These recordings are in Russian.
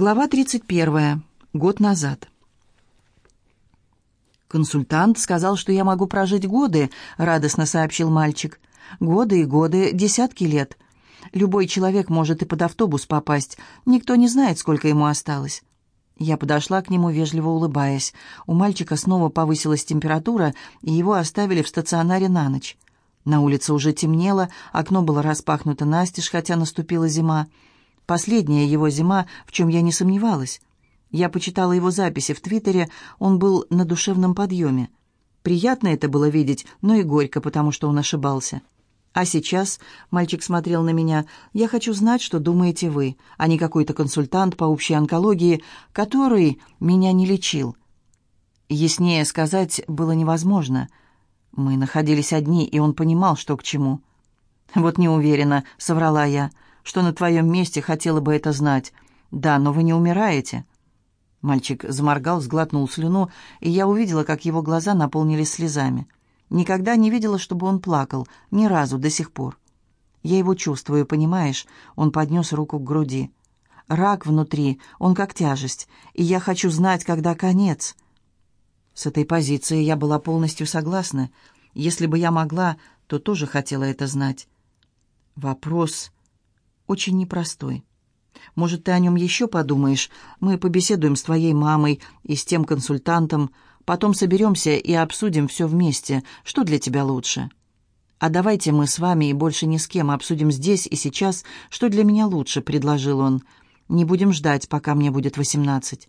Глава 31. Год назад. «Консультант сказал, что я могу прожить годы», — радостно сообщил мальчик. «Годы и годы, десятки лет. Любой человек может и под автобус попасть. Никто не знает, сколько ему осталось». Я подошла к нему, вежливо улыбаясь. У мальчика снова повысилась температура, и его оставили в стационаре на ночь. На улице уже темнело, окно было распахнуто настежь, хотя наступила зима. Последняя его зима, в чем я не сомневалась. Я почитала его записи в Твиттере, он был на душевном подъеме. Приятно это было видеть, но и горько, потому что он ошибался. А сейчас, мальчик смотрел на меня, я хочу знать, что думаете вы, а не какой-то консультант по общей онкологии, который меня не лечил. Яснее сказать было невозможно. Мы находились одни, и он понимал, что к чему. «Вот не уверена», — соврала я, — что на твоем месте хотела бы это знать. Да, но вы не умираете». Мальчик заморгал, сглотнул слюну, и я увидела, как его глаза наполнились слезами. Никогда не видела, чтобы он плакал, ни разу до сих пор. Я его чувствую, понимаешь? Он поднес руку к груди. Рак внутри, он как тяжесть, и я хочу знать, когда конец. С этой позиции я была полностью согласна. Если бы я могла, то тоже хотела это знать. Вопрос очень непростой. Может, ты о нем еще подумаешь? Мы побеседуем с твоей мамой и с тем консультантом, потом соберемся и обсудим все вместе, что для тебя лучше. А давайте мы с вами и больше ни с кем обсудим здесь и сейчас, что для меня лучше, предложил он. Не будем ждать, пока мне будет восемнадцать.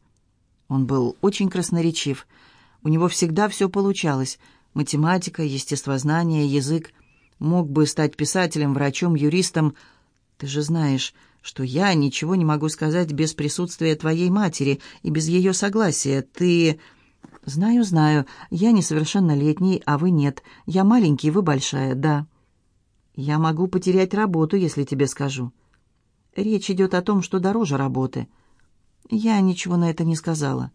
Он был очень красноречив. У него всегда все получалось. Математика, естествознание, язык. Мог бы стать писателем, врачом, юристом, ты же знаешь, что я ничего не могу сказать без присутствия твоей матери и без ее согласия. Ты...» «Знаю, знаю. Я несовершеннолетний, а вы нет. Я маленький, вы большая, да». «Я могу потерять работу, если тебе скажу». «Речь идет о том, что дороже работы». Я ничего на это не сказала.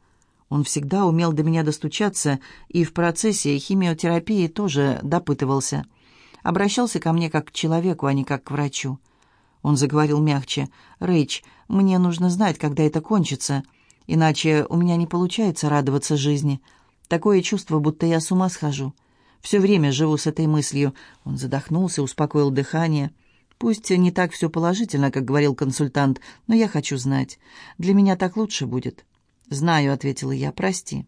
Он всегда умел до меня достучаться, и в процессе химиотерапии тоже допытывался. Обращался ко мне как к человеку, а не как к врачу. Он заговорил мягче. «Рэйч, мне нужно знать, когда это кончится, иначе у меня не получается радоваться жизни. Такое чувство, будто я с ума схожу. Все время живу с этой мыслью». Он задохнулся, успокоил дыхание. «Пусть не так все положительно, как говорил консультант, но я хочу знать. Для меня так лучше будет». «Знаю», — ответила я, — «прости».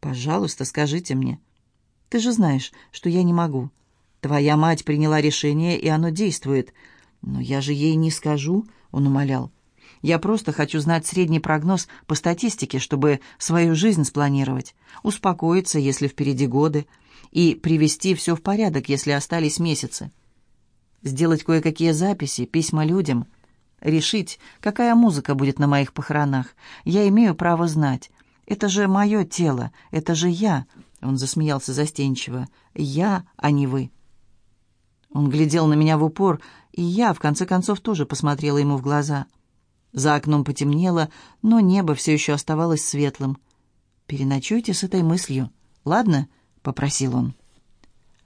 «Пожалуйста, скажите мне». «Ты же знаешь, что я не могу. Твоя мать приняла решение, и оно действует». «Но я же ей не скажу», — он умолял. «Я просто хочу знать средний прогноз по статистике, чтобы свою жизнь спланировать, успокоиться, если впереди годы, и привести все в порядок, если остались месяцы. Сделать кое-какие записи, письма людям, решить, какая музыка будет на моих похоронах. Я имею право знать. Это же мое тело, это же я», — он засмеялся застенчиво. «Я, а не вы». Он глядел на меня в упор, и я, в конце концов, тоже посмотрела ему в глаза. За окном потемнело, но небо все еще оставалось светлым. «Переночуйте с этой мыслью, ладно?» — попросил он.